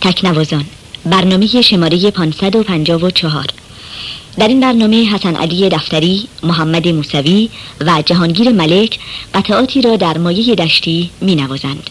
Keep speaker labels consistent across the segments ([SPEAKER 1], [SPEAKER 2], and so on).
[SPEAKER 1] تکنوازان برنامه شماره 554 در این برنامه حسن علی دفتری، محمد موسوی و جهانگیر ملک قطعاتی را در مایه دشتی می نوازند.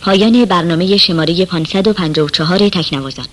[SPEAKER 1] پایان برنامه شماره 554 تکنوازان.